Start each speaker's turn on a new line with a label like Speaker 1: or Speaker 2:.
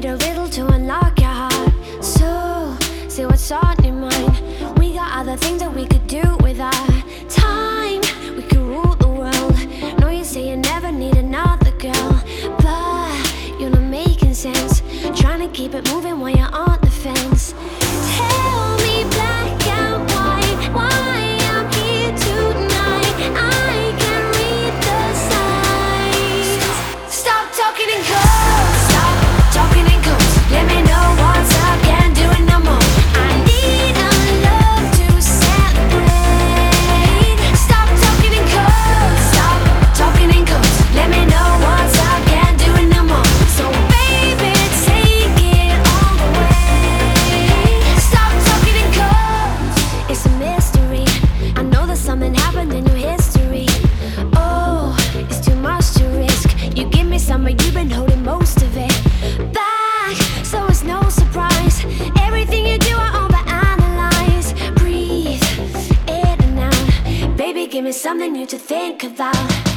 Speaker 1: need a riddle to unlock your heart. So, see what's on your mind. keep it moving while you're on me something new to think about.